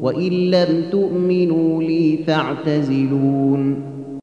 وإن لم تؤمنوا لي فاعتزلون